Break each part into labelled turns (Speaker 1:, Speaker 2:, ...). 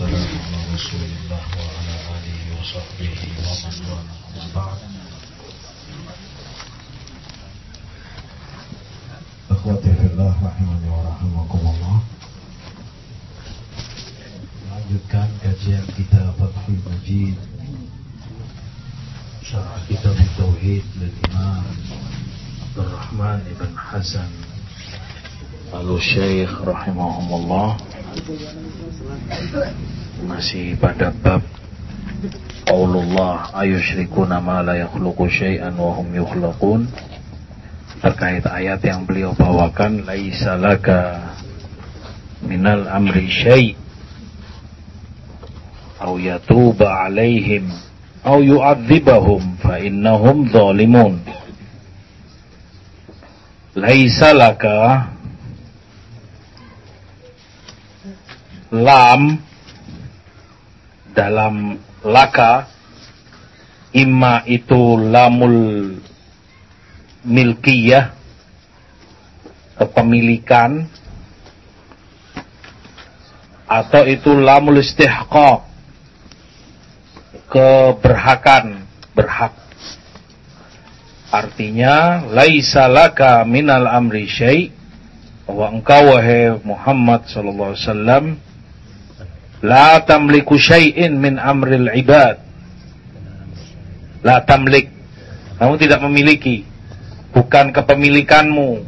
Speaker 1: والسلام على رسول الله وعلى آله وصحبه ومن والاه بعد إخوتي في الله رحمني ورحمكم الله lanjutkan kajian كتاب فتح المجيد شرح كتاب التوحيد للإمام عبد الرحمن بن حسن الشيخ رحمهم الله masih pada bab Qaulullah ayusyrikuna ma la yakhluqu syai'an wa hum yukhlaqun. Terkait ayat yang beliau bawakan laisa laka minal amri syai' au yatuba alaihim au yu'adzibahum fa innahum zalimun. Laisa laka lam dalam laka imma itu lamul milkiyah kepemilikan. Atau itu lamul istihqaq keberhakan berhak. Artinya laisa laka minal amri syai' bahwa engkau wahai Muhammad sallallahu alaihi wasallam La tamliku syai'in min amril ibad. La tamlik. Kamu tidak memiliki. Bukan kepemilikanmu.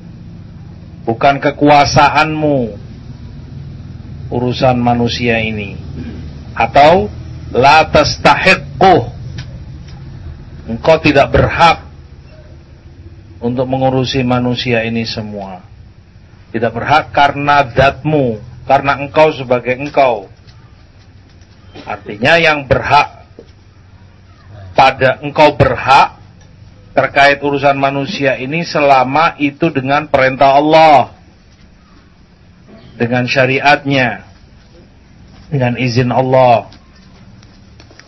Speaker 1: Bukan kekuasaanmu. Urusan manusia ini. Atau la tastahiqquh. Engkau tidak berhak untuk mengurusi manusia ini semua. Tidak berhak karena datmu, karena engkau sebagai engkau Artinya yang berhak pada engkau berhak terkait urusan manusia ini selama itu dengan perintah Allah. Dengan syariatnya. Dengan izin Allah.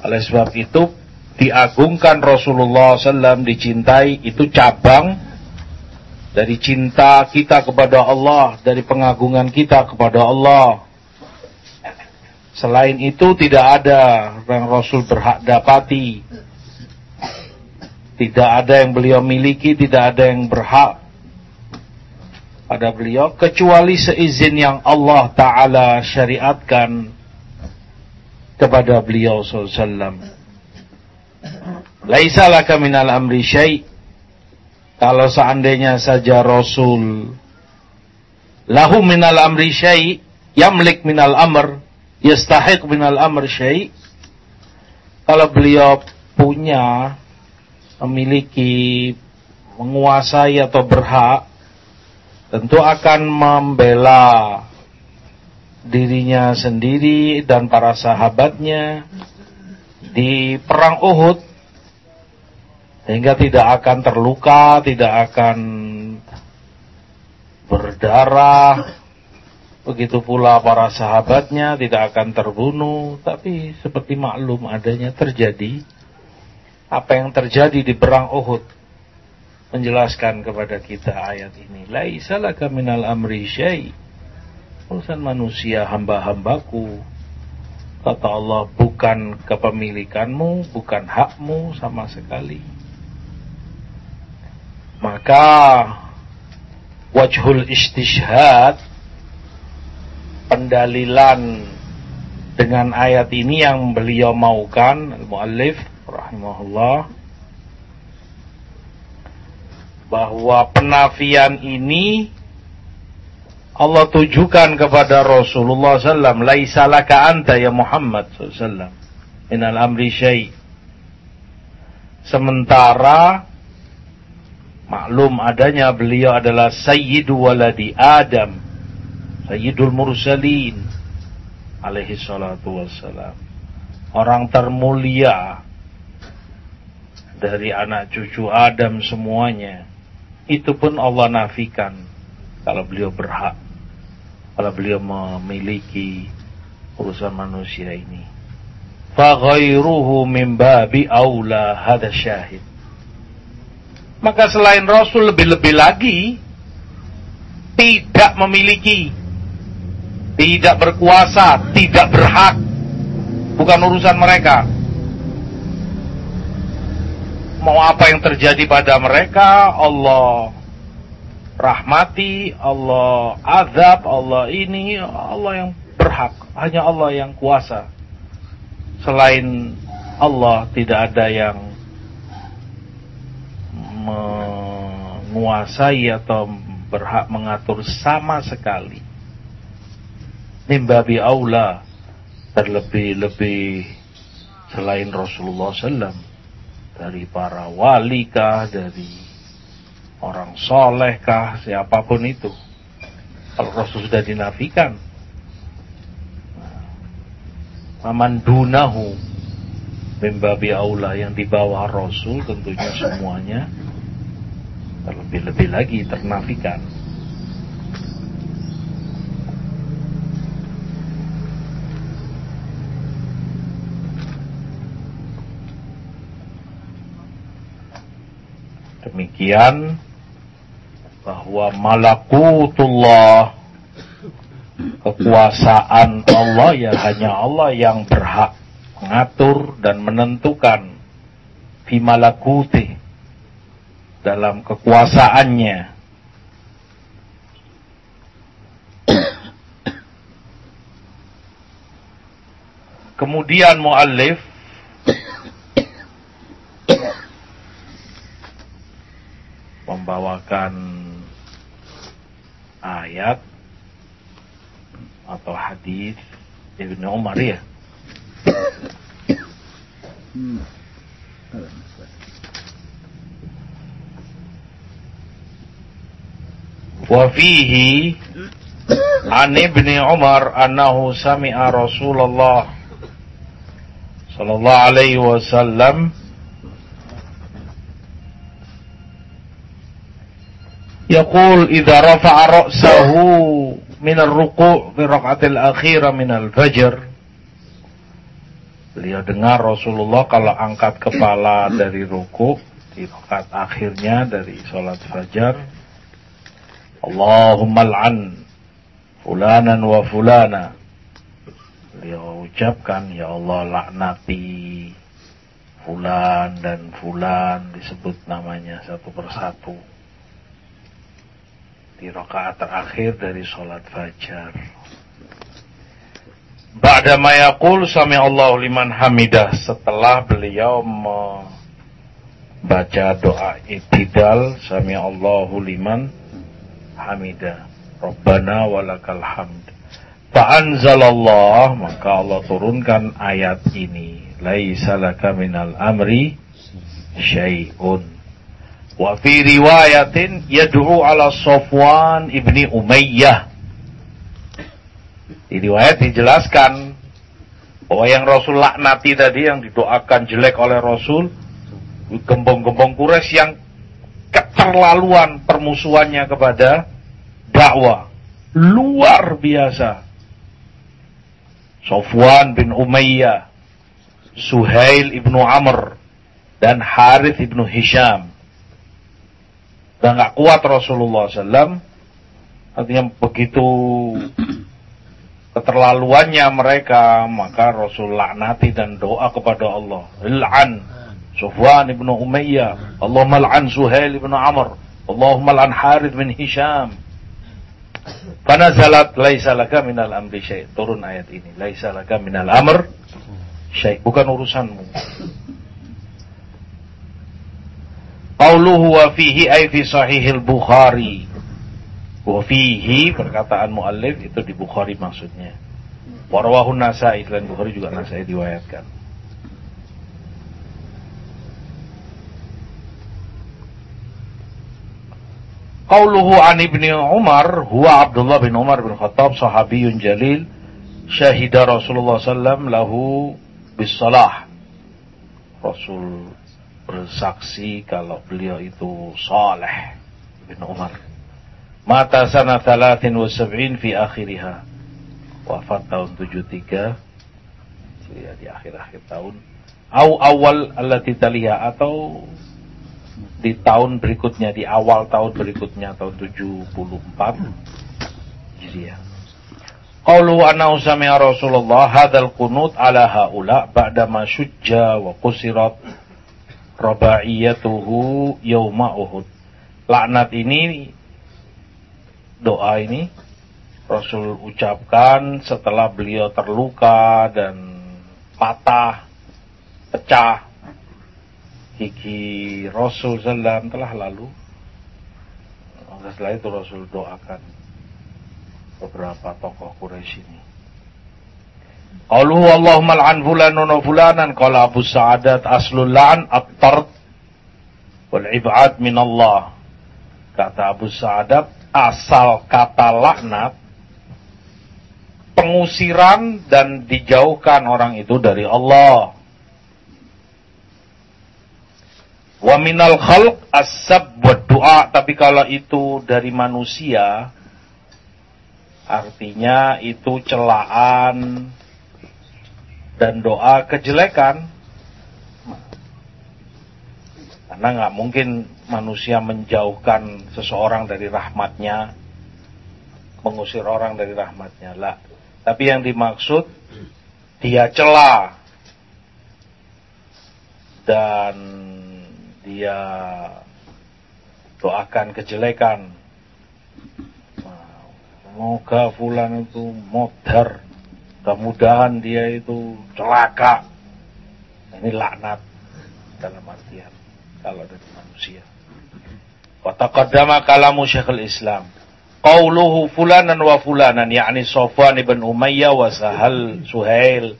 Speaker 1: Oleh sebab itu diagungkan Rasulullah SAW dicintai itu cabang dari cinta kita kepada Allah, dari pengagungan kita kepada Allah. Selain itu tidak ada yang Rasul berhak dapati. Tidak ada yang beliau miliki, tidak ada yang berhak pada beliau kecuali seizin yang Allah Ta'ala syariatkan kepada beliau SAW. Laisa laka minal amri syai' Kalau seandainya saja Rasul lahu minal amri syai' yamlik minal amr yastahiq minal amr syai' kalau beliau punya memiliki menguasai atau berhak tentu akan membela dirinya sendiri dan para sahabatnya di perang Uhud sehingga tidak akan terluka, tidak akan berdarah, Begitu pula para sahabatnya tidak akan terbunuh, tapi seperti maklum adanya terjadi apa yang terjadi di perang Uhud menjelaskan kepada kita ayat ini. Laisa laka minal amri syai. Urusan manusia hamba-hambaku. Kata Allah bukan kepemilikanmu, bukan hakmu sama sekali. Maka wajhul istishhad pendalilan dengan ayat ini yang beliau maukan al-muallif rahimahullah bahwa penafian ini Allah tujukan kepada Rasulullah SAW laisa laka anta ya Muhammad SAW minal amri syai. Sementara maklum adanya beliau adalah sayyidu waladi Adam Sayyidul Mursalin alaihi salatu wassalam. Orang termulia dari anak cucu Adam semuanya. Itu pun Allah nafikan kalau beliau berhak. Kalau beliau memiliki urusan manusia ini. Faghairuhu min babi aula hada syahid. Maka selain Rasul lebih-lebih lagi tidak memiliki tidak berkuasa, tidak berhak Bukan urusan mereka. Mau apa yang terjadi pada mereka, Allah rahmati, Allah azab, Allah ini, Allah yang berhak. Hanya Allah yang kuasa. Selain Allah tidak ada yang menguasai atau berhak mengatur sama sekali. Nimbabi aula terlebih-lebih selain Rasulullah SAW dari para wali kah, dari orang soleh kah, siapa pun itu. Kalau Rasul sudah dinafikan, aman dunahu mimbabi aula yang di bawah Rasul tentunya semuanya terlebih-lebih lagi ternafikan. Demikian bahwa malakutullah kekuasaan Allah ya hanya Allah yang berhak mengatur dan menentukan fi malakuti dalam kekuasaannya. Kemudian muallif membawakan ayat atau hadis Ibnu Umar ya. وفيه عن ابن عمر أنه سمع رسول الله صلى الله عليه وسلم يقول إذا رفع رأسه من الركوع في الركعة الأخيرة من الفجر Beliau dengar Rasulullah kalau angkat kepala dari ruku di rakaat akhirnya dari sholat fajar. Allahumma al'an fulanan wa fulana. Beliau ucapkan, Ya Allah laknati fulan dan fulan disebut namanya satu persatu di rakaat terakhir dari sholat fajar. Ba'da mayakul sami Allah liman hamidah setelah beliau membaca doa itidal sami Allahu liman hamidah. Rabbana walakal hamd. Fa'anzalallah maka Allah turunkan ayat ini. Laisa minal amri syai'un. Wa fi riwayatin yad'u ala Sofwan ibni Umayyah. Di riwayat dijelaskan bahwa yang Rasul laknati tadi yang didoakan jelek oleh Rasul gembong-gembong kures yang keterlaluan permusuhannya kepada dakwah luar biasa. Sofwan bin Umayyah, Suhail ibnu Amr, dan Harith ibnu Hisham dan nggak kuat Rasulullah SAW artinya begitu keterlaluannya mereka maka Rasul laknati dan doa kepada Allah. La'an Sufwan ibnu Umayyah. Allahumma la'an Suhail ibnu Amr. Allahumma la'an Harith bin Hisham. Fanazalat laisa laka minal amri syai' turun ayat ini. Laisa laka minal amr syai' bukan urusanmu Qauluhu wa fihi ay fi sahihil Bukhari. Wa fihi perkataan muallif itu di Bukhari maksudnya. Warwahun Nasai selain Bukhari juga Nasai diwayatkan. Qauluhu an ibni Umar huwa Abdullah bin Umar bin Khattab sahabiyun jalil syahida Rasulullah sallam lahu bis salah. Rasul bersaksi kalau beliau itu saleh bin Umar. Mata sana 73 fi akhiriha. Wafat tahun 73. Ya, di akhir-akhir tahun. Au awal allati taliha atau di tahun berikutnya, di awal tahun berikutnya tahun 74 Hijriah. Qaulu anna usami'a Rasulullah hadzal qunut ala haula ba'da ma syujja wa qusirat rabaiyatuhu yauma Uhud. Laknat ini doa ini Rasul ucapkan setelah beliau terluka dan patah, pecah gigi Rasul Sallam telah lalu. Setelah itu Rasul doakan beberapa tokoh Quraisy ini. Qalu Allahumma al'an fulanan wa fulanan qala Abu Sa'adat aslul la'an at-tard wal ib'ad min Allah. Kata Abu Sa'adat asal kata laknat pengusiran dan dijauhkan orang itu dari Allah. Wa minal khalq as-sab wa du'a, tapi kalau itu dari manusia artinya itu celaan dan doa kejelekan. Karena nggak mungkin manusia menjauhkan seseorang dari rahmatnya, mengusir orang dari rahmatnya. Lah. Tapi yang dimaksud dia celah dan dia doakan kejelekan. Semoga fulan itu modar. Mudah-mudahan dia itu celaka. Ini laknat dalam artian kalau dari manusia. Wa taqaddama kalamu Syekhul Islam. Qauluhu fulanan wa fulanan yakni Sofwan ibn Umayyah wa Sahal Suhail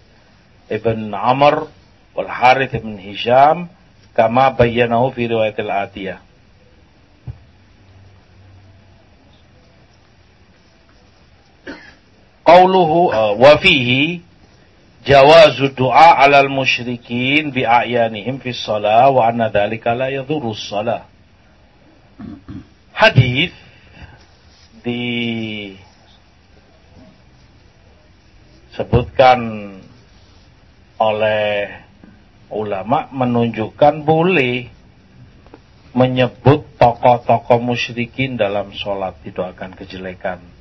Speaker 1: ibn Amr wal Harith ibn Hisham kama bayyanahu fi riwayatil atiyah. Qauluhu uh, wa fihi jawazu du'a 'alal musyrikin bi a'yanihim fi shalah wa anna dhalika la yadhurru shalah. Hadis disebutkan oleh ulama menunjukkan boleh menyebut tokoh-tokoh musyrikin dalam sholat didoakan kejelekan.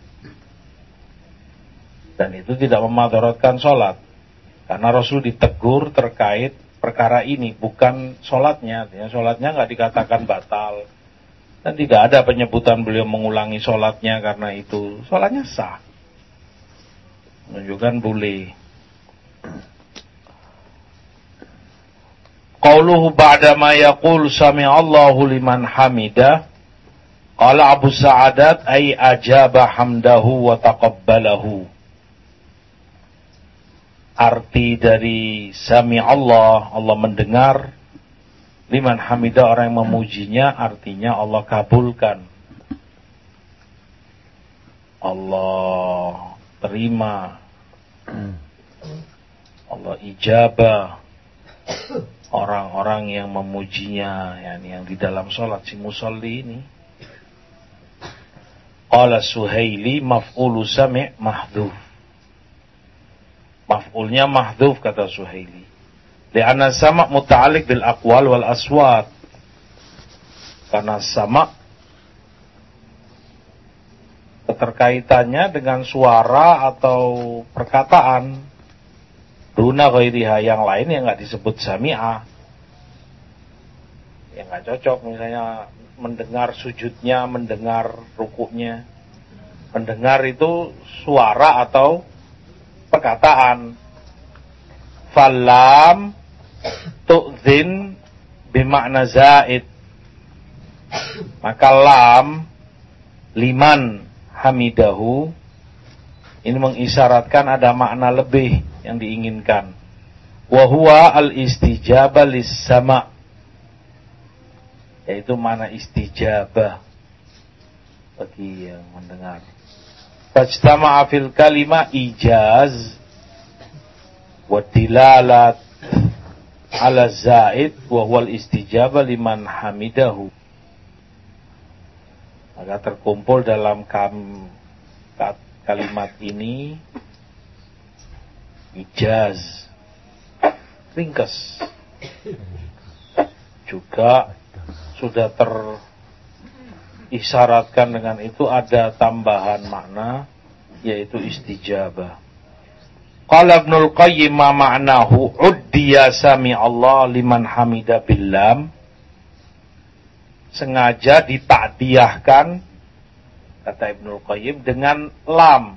Speaker 1: Dan itu tidak memadaratkan sholat. Karena Rasul ditegur terkait perkara ini, bukan sholatnya. Ya, sholatnya nggak dikatakan batal. Dan tidak ada penyebutan beliau mengulangi sholatnya karena itu. Sholatnya sah. Menunjukkan boleh. Qauluhu ba'da ma yaqul Allahu liman hamidah. Qala Abu Sa'adat ay ajaba hamdahu wa taqabbalahu. Arti dari sami Allah, Allah mendengar. Liman hamidah orang yang memujinya artinya Allah kabulkan. Allah terima. Allah ijabah orang-orang yang memujinya yani yang di dalam sholat si musalli ini Qala Suhaili maf'ulu sami' mahdhuf Maf'ulnya mahdhuf kata Suhaili Lianna sama' muta'alik bil aqwal wal aswat Karena sama' keterkaitannya dengan suara atau perkataan Duna ghairiha yang lain yang nggak disebut sami'ah. Yang nggak cocok misalnya mendengar sujudnya, mendengar rukuknya. Mendengar itu suara atau perkataan. Falam tu'zin bimakna zaid. Maka lam liman hamidahu ini mengisyaratkan ada makna lebih yang diinginkan. Wahwa al-istijabah sama yaitu mana istijabah bagi yang mendengar. Fajtama'a fil kalima ijaz wa dilalat ala zaid wa huwa al-istijabah liman hamidahu. Maka terkumpul dalam kam, kalimat ini ijaz ringkas juga sudah terisyaratkan dengan itu ada tambahan makna yaitu istijabah. Qala Ibnul Qayyim ma ma'nahu? Uddiya sami Allah liman hamida billam. Sengaja ditakdiahkan kata Ibnul Qayyim dengan lam.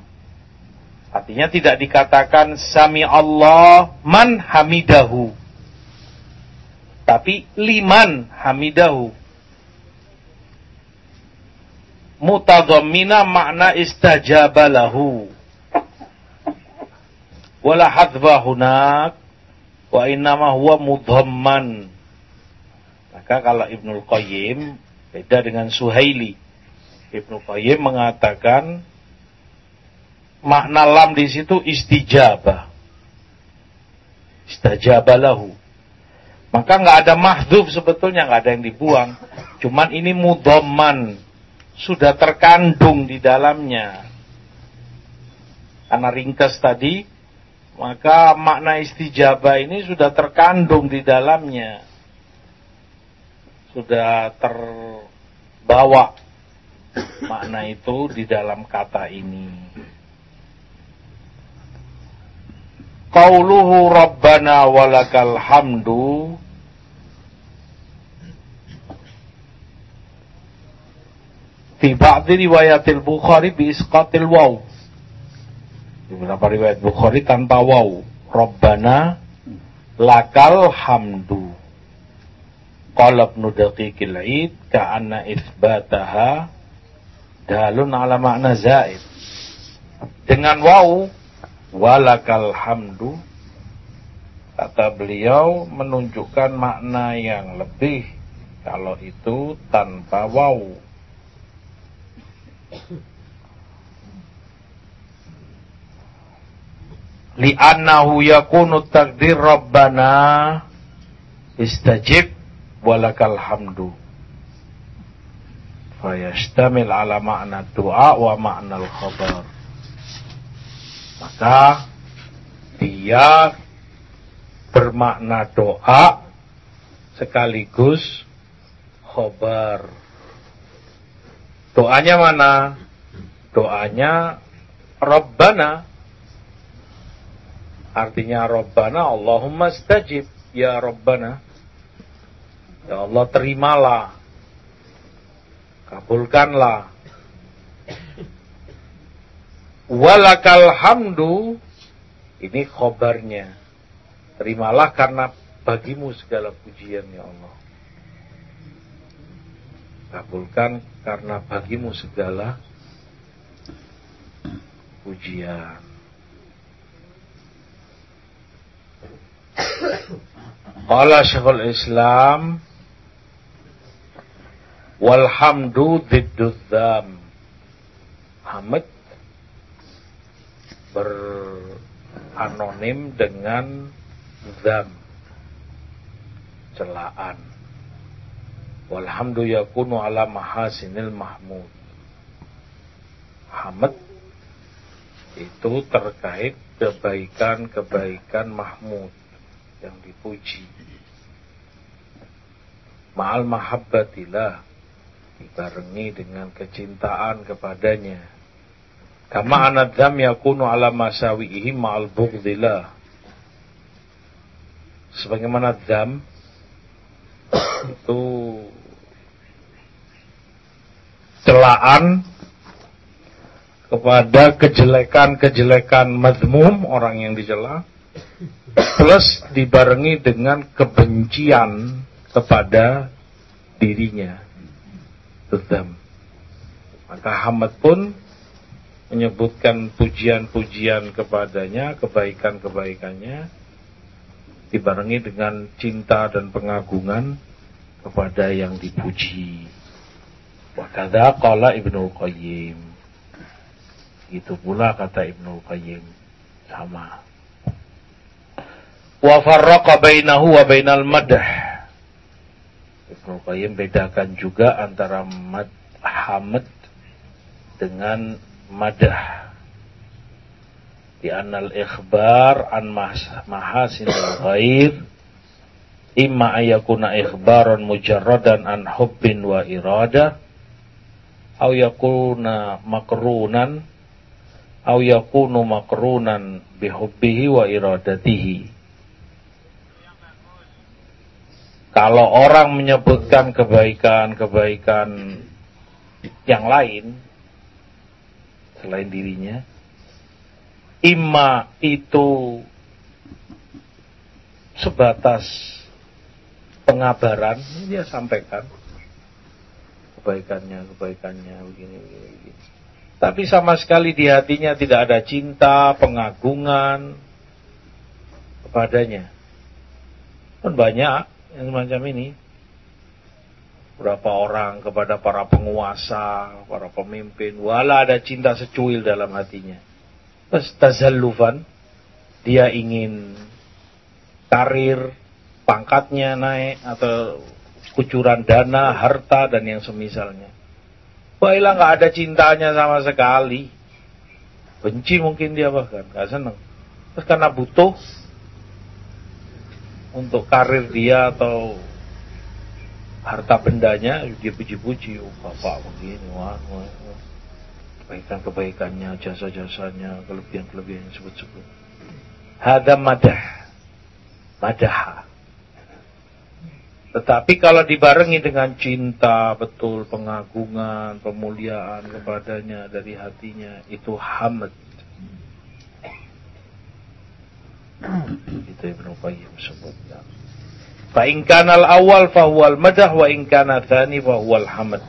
Speaker 1: Artinya tidak dikatakan sami Allah man hamidahu. Tapi liman hamidahu mutadhammina makna istajabalahu wala hadba hunak wa innama huwa mudhamman. Maka kalau Ibnul Qayyim beda dengan Suhaili. Ibnu Qayyim mengatakan makna lam di situ istijabah. Istajabalahu maka nggak ada mahdhuf sebetulnya nggak ada yang dibuang. Cuman ini mudhamman sudah terkandung di dalamnya karena ringkas tadi maka makna istijabah ini sudah terkandung di dalamnya. Sudah terbawa makna itu di dalam kata ini. Qauluhu Rabbana walakal hamdu Fi ba'di riwayatil Bukhari bi isqatil waw di beberapa riwayat Bukhari tanpa waw. Rabbana lakal hamdu. Qala ibnu daqiqil id ka'anna isbataha dalun ala makna zaid. Dengan waw walakal hamdu kata beliau menunjukkan makna yang lebih kalau itu tanpa waw li'annahu yakunu takdir rabbana istajib walakal hamdu. Fayashtamil ala makna doa wa makna al-khabar maka dia bermakna doa sekaligus khobar doanya mana doanya Rabbana Artinya Rabbana Allahumma stajib ya Rabbana. Ya Allah terimalah. Kabulkanlah. Walakal hamdu ini khobarnya. Terimalah karena bagimu segala pujian ya Allah. Kabulkan karena bagimu segala pujian. Qala Syekhul Islam Walhamdu diddudzam Hamid beranonim dengan zam celaan walhamdu yakunu ala mahasinil mahmud hamid itu terkait kebaikan-kebaikan mahmud yang dipuji. Ma'al mahabbatillah dibarengi dengan kecintaan kepadanya. Kama anadzam yakunu ala masawihi ma'al bughdillah. Sebagaimana dzam itu celaan kepada kejelekan-kejelekan mazmum orang yang dicela plus dibarengi dengan kebencian kepada dirinya. Tetap. Maka Hamad pun menyebutkan pujian-pujian kepadanya, kebaikan-kebaikannya, dibarengi dengan cinta dan pengagungan kepada yang dipuji. Wakada qala Ibnu Qayyim. Itu pula kata Ibnu Qayyim. Sama wa farraqa bainahu wa bainal madah. Ibnu Qayyim bedakan juga antara mad hamad dengan madah. Di anal ikhbar an mahasinil ghair imma ayakuna ikhbaran mujarradan an hubbin wa irada au yakuna makrunan au yakunu makrunan bihubbihi wa iradatihi. Kalau orang menyebutkan kebaikan-kebaikan yang lain selain dirinya imma itu sebatas pengabaran. Dia sampaikan. Kebaikannya kebaikannya begini begini, begini. tapi sama sekali di hatinya tidak ada cinta pengagungan kepadanya. Kan banyak yang semacam ini. Berapa orang kepada para penguasa, para pemimpin, wala ada cinta secuil dalam hatinya. Tazallufan, dia ingin karir, pangkatnya naik, atau kucuran dana, harta, dan yang semisalnya. Baiklah nggak ada cintanya sama sekali. Benci mungkin dia bahkan, nggak seneng. Terus karena butuh, untuk karir dia atau harta bendanya dia puji-puji oh bapak begini wah, wah, wah. Kebaikan-kebaikannya jasa-jasanya kelebihan-kelebihan yang sebut-sebut hadam madah madah tetapi kalau dibarengi dengan cinta betul pengagungan pemuliaan kepadanya dari hatinya itu hamd itu Ibnu Qayyim sebutkan. Fa in kana al-awwal fa huwa al-madah wa in kana tsani fa huwa al-hamd.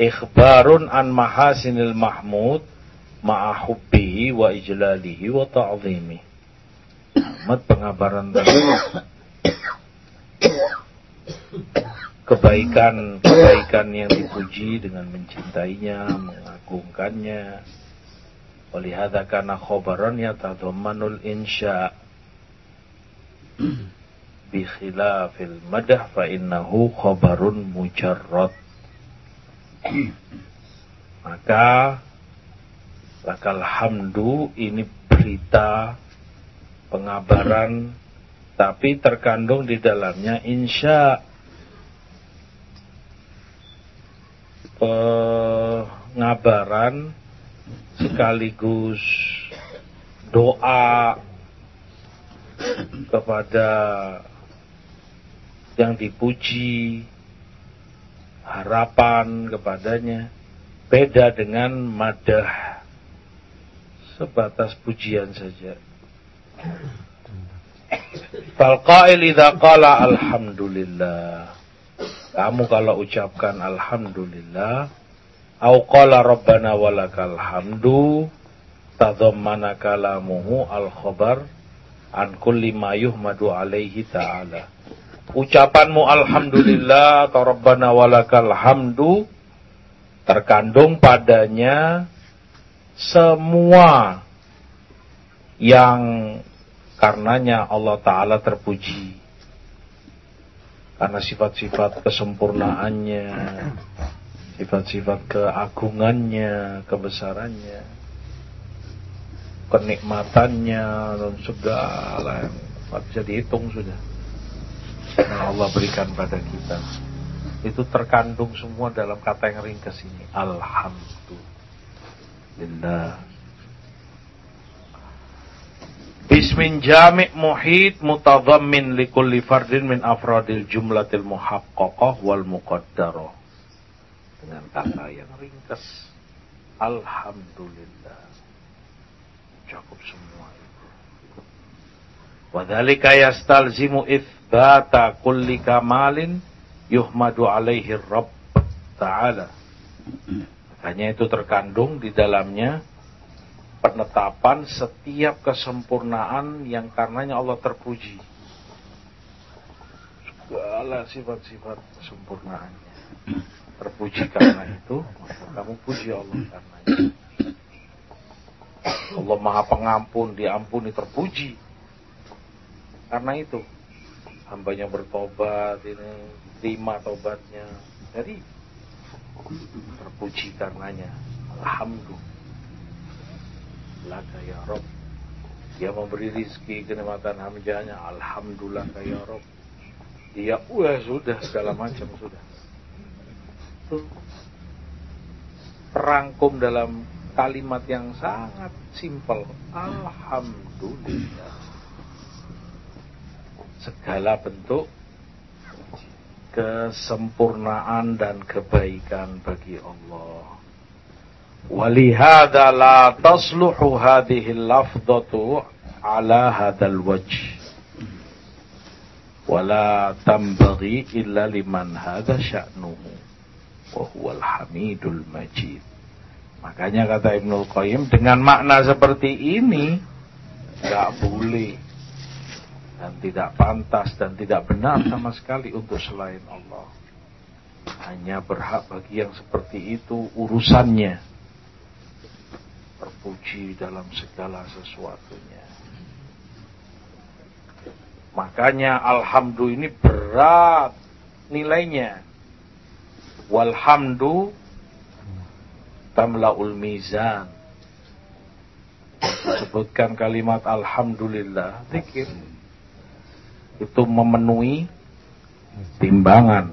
Speaker 1: Ikhbarun an mahasinil mahmud ma'a hubbihi wa ijlalihi wa ta'zimihi. Ahmad pengabaran tentang kebaikan kebaikan yang dipuji dengan mencintainya, mengagungkannya, Walihada kana khobaran yatadhammanul insya. Bi khilafil madah fa innahu khobarun mujarrad maka lakal hamdu ini berita pengabaran tapi terkandung di dalamnya insya. Pengabaran sekaligus doa kepada yang dipuji, harapan kepadanya beda dengan madah sebatas pujian saja. Falqail idza qala alhamdulillah. Kamu kalau ucapkan alhamdulillah Au qala rabbana walakal hamdu tadhammana kalamuhu al khabar an kulli ma yuhmadu alaihi ta'ala. Ucapanmu alhamdulillah atau rabbana walakal hamdu terkandung padanya semua yang karenanya Allah Ta'ala terpuji. Karena sifat-sifat kesempurnaannya, sifat-sifat keagungannya, kebesarannya, kenikmatannya, dan segala yang bisa dihitung sudah. Yang Allah berikan pada kita. Itu terkandung semua dalam kata yang ringkas ini. Alhamdulillah. Bismin jami' muhit mutadhammin likulli fardin min afradil jumlatil muhaqqaqah wal muqaddarah dengan kata yang ringkas Alhamdulillah cukup semua itu Wadhalika yastalzimu ithbata kulli kamalin yuhmadu alaihi Rabb Ta'ala Makanya itu terkandung di dalamnya penetapan setiap kesempurnaan yang karenanya Allah terpuji. Segala sifat-sifat kesempurnaannya terpuji karena itu, kamu puji Allah karena itu. Allah Maha Pengampun, diampuni, terpuji. Karena itu, hambanya bertobat, ini terima tobatnya. Jadi, terpuji karenanya. Alhamdulillah. Laka ya Rob. Dia memberi rizki kenikmatan hamjanya. Alhamdulillah ya Rob. Dia, wah sudah segala macam sudah terangkum dalam kalimat yang sangat simpel. Alhamdulillah. Segala bentuk kesempurnaan dan kebaikan bagi Allah. Walihada la tasluhu hadhihi lafdatu ala hadal wajh. Wala tambaghi illa liman hadha sya'nuhu. Wahuwal hamidul majid. Makanya kata Ibnul Qayyim dengan makna seperti ini nggak boleh dan tidak pantas dan tidak benar sama sekali untuk selain Allah. Hanya berhak bagi yang seperti itu urusannya. Terpuji dalam segala sesuatunya. Makanya alhamdulillah ini berat nilainya. Walhamdu tamlaul mizan. Sebutkan kalimat alhamdulillah, zikir. Itu memenuhi timbangan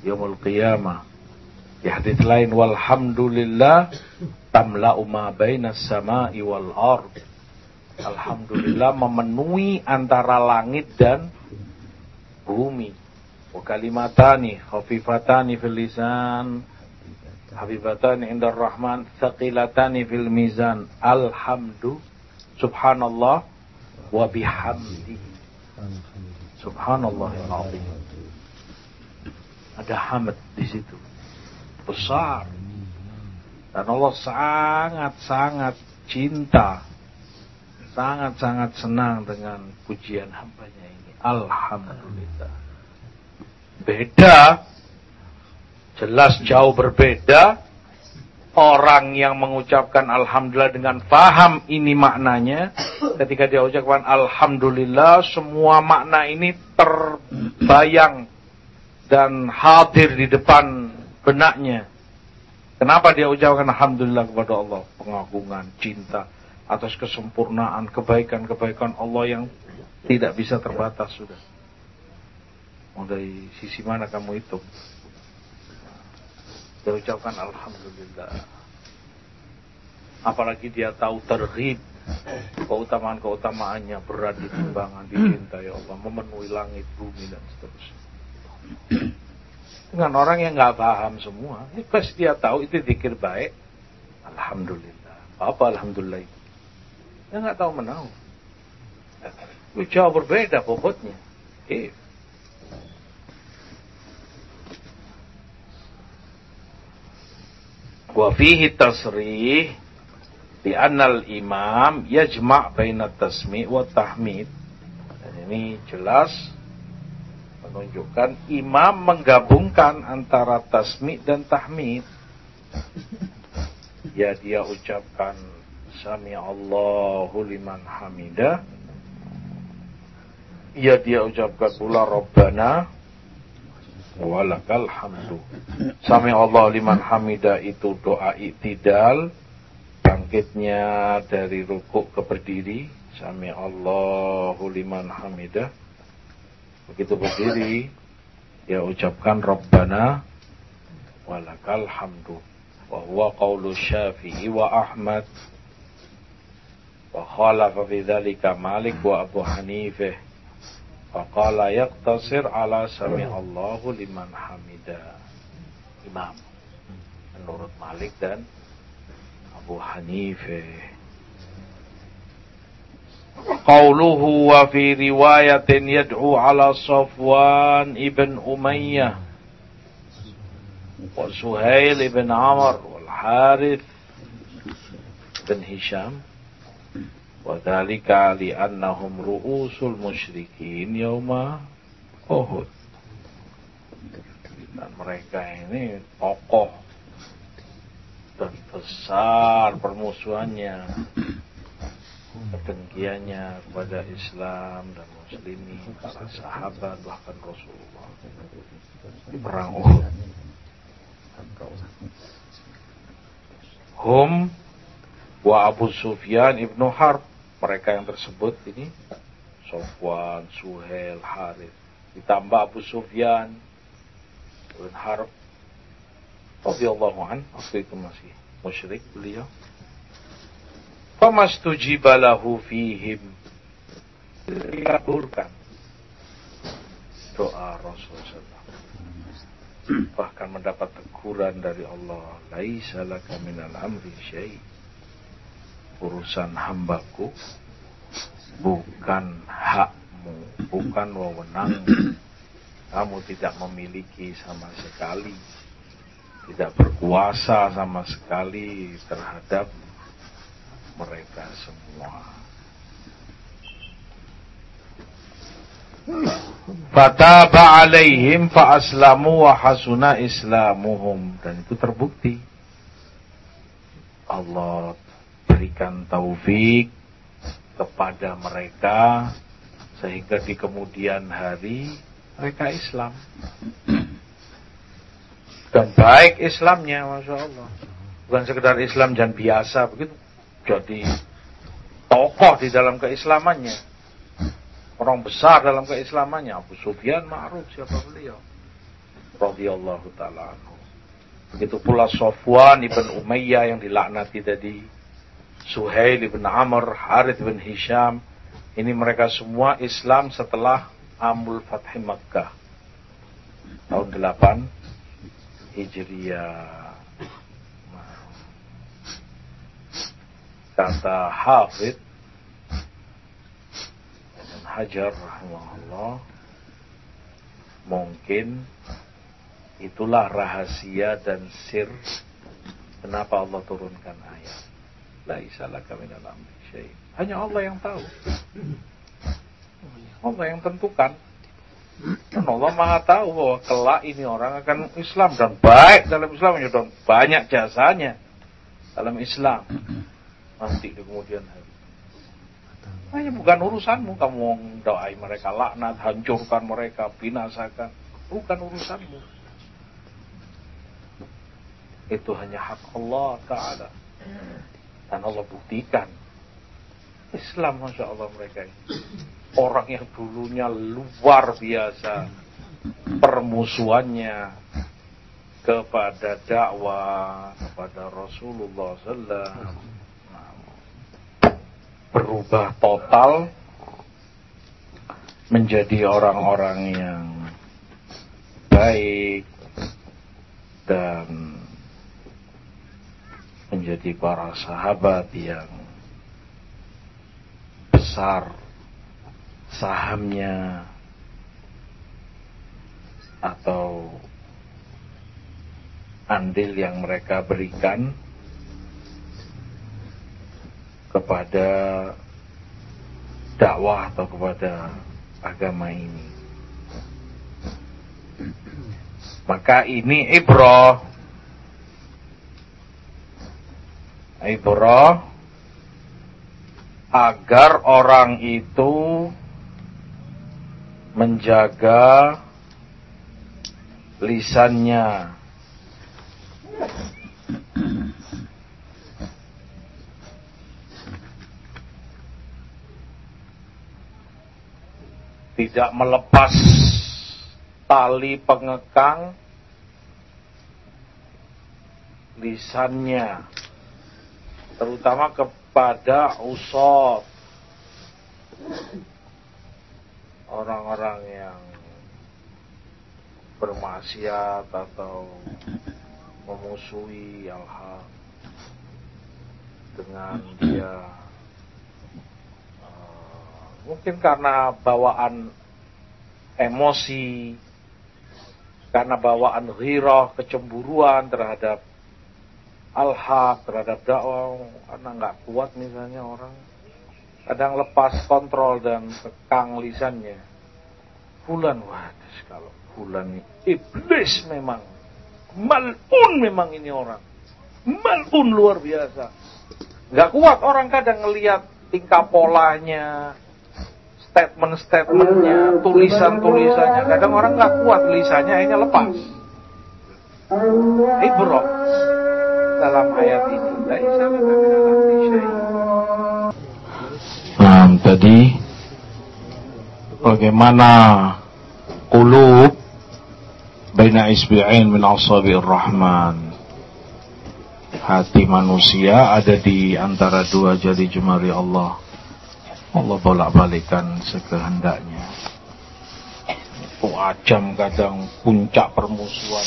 Speaker 1: yaumul qiyamah. Di hadis lain walhamdulillah tamla'u ma bainas sama'i wal ard. Alhamdulillah memenuhi antara langit dan bumi. Wa kalimatani khafifatani fil lisan habibatani indar rahman thaqilatani fil mizan alhamdu subhanallah wa bihamdi subhanallah azim. Ada hamd di situ. Besar. Dan Allah sangat-sangat cinta sangat-sangat senang dengan pujian hambanya ini. Alhamdulillah. Beda Jelas jauh berbeda orang yang mengucapkan Alhamdulillah dengan faham ini maknanya. Ketika dia ucapkan Alhamdulillah, semua makna ini terbayang dan hadir di depan benaknya. Kenapa dia ucapkan Alhamdulillah kepada Allah? Pengagungan, cinta, atas kesempurnaan, kebaikan-kebaikan Allah yang tidak bisa terbatas sudah. Mau dari sisi mana kamu itu? Dia ucapkan Alhamdulillah. Apalagi dia tahu terhib keutamaan-keutamaannya berat di timbangan, dicintai Allah, memenuhi langit, bumi dan seterusnya. Dengan orang yang nggak paham semua, ini pasti dia tahu itu zikir baik. Alhamdulillah. Apa Alhamdulillah itu? Dia nggak tahu menahu. Jauh berbeda bobotnya. Eh, Wa fihi tasrih di anal imam yajma' baina tasmi' wa tahmid. Dan ini jelas menunjukkan imam menggabungkan antara tasmi' dan tahmid. Ya dia ucapkan sami Allahu liman hamidah. Ya dia ucapkan pula Rabbana walakal hamdu. Sami Allah liman hamida itu doa iktidal, bangkitnya dari rukuk ke berdiri. Sami Allahu liman hamidah. Begitu berdiri, dia ucapkan Rabbana walakal hamdu. Wa huwa qawlu syafi'i wa Ahmad. Wa khalafa fi dhalika Malik wa Abu Hanifah Faqala yaqtasir ala sami Allahu liman hamida. Imam. Menurut Malik dan Abu Hanifah. Qauluhu wa fi riwayatin yad'u ala Safwan ibn Umayyah wa Suhail ibn Amr wal Harith bin Hisham Wadhalika li'annahum ru'usul musyrikin yauma Uhud. Dan mereka ini tokoh terbesar permusuhannya, kedengkiannya kepada Islam dan muslimin, para sahabat bahkan Rasulullah di perang Uhud. Hum wa Abu Sufyan ibnu Harb mereka yang tersebut ini Sofwan, Suhel, Harith. Ditambah Abu Sufyan bin Harb. Radhiyallahu an waktu itu masih musyrik beliau. Famastujiba lahu fihim. Dikabulkan. Doa Rasulullah bahkan mendapat teguran dari Allah laisa laka minal amri syai urusan hambaku bukan hakmu bukan wewenangmu. Kamu tidak memiliki sama sekali tidak berkuasa sama sekali terhadap mereka semua. Fataba alaihim fa aslamu wa hasuna islamuhum. Dan itu terbukti. Allah berikan taufik kepada mereka sehingga di kemudian hari mereka Islam. Dan baik Islamnya, Masya Allah. Bukan sekedar Islam dan biasa begitu. Jadi tokoh di dalam keislamannya orang besar dalam keislamannya Abu Sufyan ma'ruf siapa beliau radhiyallahu taala begitu pula Sofwan ibn Umayyah yang dilaknati tadi Suhail ibn Amr Harith ibn Hisham. Ini mereka semua Islam setelah Amul Fathi Makkah. Tahun 8 Hijriah. Kata Hafid Hajar rahimahullah. Mungkin itulah rahasia dan sir kenapa Allah turunkan ayat hanya Allah yang tahu. Allah yang tentukan. Dan Allah maha tahu bahwa kelak ini orang akan Islam dan baik dalam Islam. Dan banyak jasanya dalam Islam. Nanti di kemudian hari. Hanya bukan urusanmu. Kamu doai mereka laknat, hancurkan mereka, binasakan. Bukan urusanmu. Itu hanya hak Allah Ta'ala. Dan Allah buktikan. Islam Masya Allah mereka ini. Orang yang dulunya luar biasa. Permusuhannya kepada dakwah kepada Rasulullah Sallallahu berubah total menjadi orang-orang yang baik dan menjadi para sahabat yang besar sahamnya atau andil yang mereka berikan kepada dakwah atau kepada agama ini. Maka ini ibroh. Ibroh agar orang itu menjaga lisannya. Tidak melepas tali pengekang lisannya terutama kepada usot orang-orang yang bermaksiat atau memusuhi al-haq dengan dia Mungkin karena bawaan emosi, karena bawaan ghirah, kecemburuan terhadap al-haq, terhadap dakwah, karena nggak kuat misalnya orang kadang lepas kontrol dan kekang lisannya. Bulan, waduh kalau bulan ini iblis memang malun memang ini orang malun luar biasa nggak kuat orang kadang ngelihat tingkah polanya statement-statementnya, tulisan-tulisannya. Kadang orang nggak kuat tulisannya, akhirnya lepas. Ibro dalam ayat ini. Nah, tadi bagaimana kulub baina isbi'ain min asabi'ir rahman hati manusia ada di antara dua jari jemari Allah. Allah bolak-balikan sekehendaknya. Wajam kadang puncak permusuhan.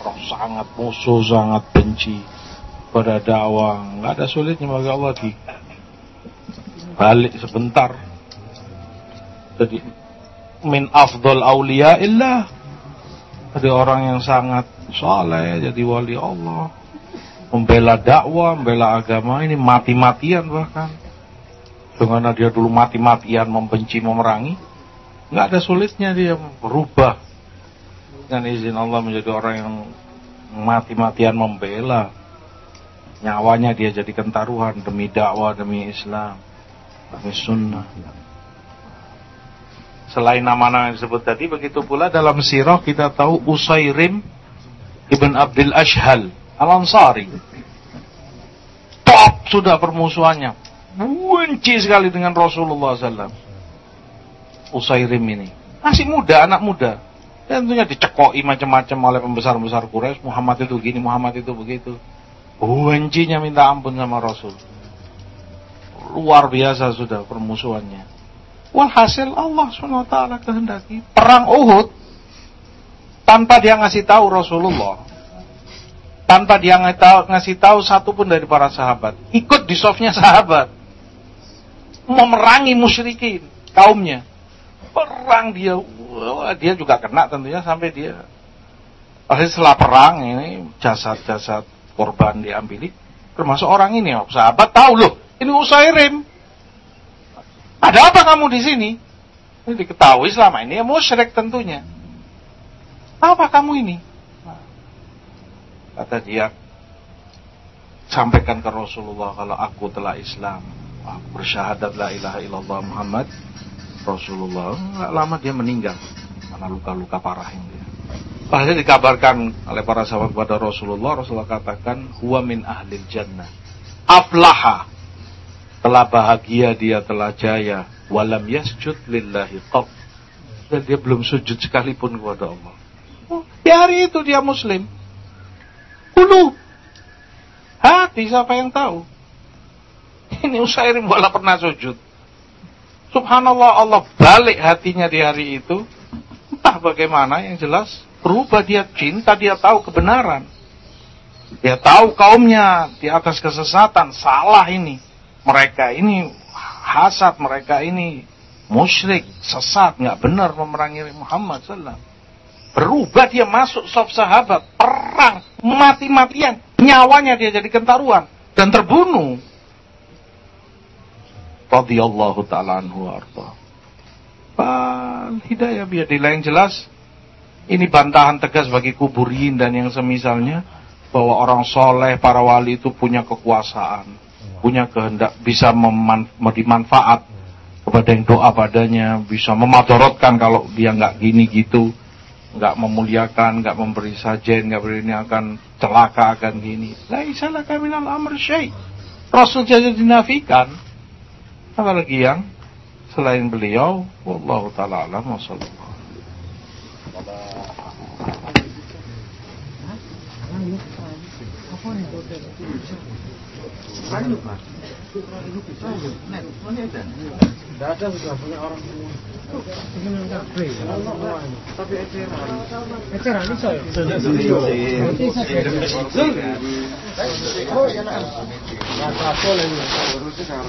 Speaker 1: Sangat musuh, sangat benci pada dakwah. Nggak ada sulitnya bagi Allah di balik sebentar. Jadi min afdol aulia illah ada orang yang sangat soleh jadi wali Allah membela dakwah, membela agama ini mati-matian bahkan. Dengan dia dulu mati-matian membenci, memerangi, nggak ada sulitnya dia berubah dengan izin Allah menjadi orang yang mati-matian membela nyawanya dia jadikan taruhan demi dakwah demi Islam demi sunnah selain nama-nama yang disebut tadi begitu pula dalam sirah kita tahu Usairim ibn Abdul Ashhal Al-Ansari. Top sudah permusuhannya. Benci sekali dengan Rasulullah SAW. Usairim ini. Masih muda, anak muda. Dan tentunya dicekoi macam-macam oleh pembesar-pembesar Quraisy. Muhammad itu gini, Muhammad itu begitu. Bencinya minta ampun sama Rasul. Luar biasa sudah permusuhannya. Walhasil Allah SWT kehendaki perang Uhud tanpa dia ngasih tahu Rasulullah tanpa dia ngasih tahu satu pun dari para sahabat. Ikut di softnya sahabat. Memerangi musyrikin kaumnya. Perang dia, wah, dia juga kena tentunya sampai dia. Pasti setelah perang ini jasad-jasad korban diambil. Termasuk orang ini, sahabat tahu loh, ini Usairim. Ada apa kamu di sini? Ini diketahui selama ini ya musyrik tentunya. Apa kamu ini? Kata dia, sampaikan ke Rasulullah kalau aku telah Islam. Aku bersyahadat la ilaha illallah Muhammad Rasulullah. Enggak lama dia meninggal. Mana luka-luka parah dia. Pasti dikabarkan oleh para sahabat kepada Rasulullah. Rasulullah katakan, huwa min ahlil jannah. Aflaha. Telah bahagia dia, telah jaya. Walam yasjud lillahi qab. Dan dia belum sujud sekalipun kepada Allah. Oh, di hari itu dia muslim. Dulu. Hati siapa yang tahu? Ini Usairim wala pernah sujud. Subhanallah Allah balik hatinya di hari itu. Entah bagaimana yang jelas. Berubah dia cinta, dia tahu kebenaran. Dia tahu kaumnya di atas kesesatan. Salah ini. Mereka ini hasad, mereka ini musyrik, sesat, nggak benar memerangi Muhammad sallallahu Berubah dia masuk sop sahabat, perang, mati-matian, nyawanya dia jadi kentaruan dan terbunuh. Radhiyallahu taala anhu arba. hidayah biar yang jelas ini bantahan tegas bagi kuburin dan yang semisalnya bahwa orang soleh para wali itu punya kekuasaan, punya kehendak bisa dimanfaat kepada yang doa padanya, bisa memadorotkan kalau dia nggak gini gitu nggak memuliakan, nggak memberi sajen, nggak beri ini akan celaka akan gini. Laisalah kami amr syai. Rasul saja dinafikan. Apalagi yang selain beliau, wallahu taala alam wa.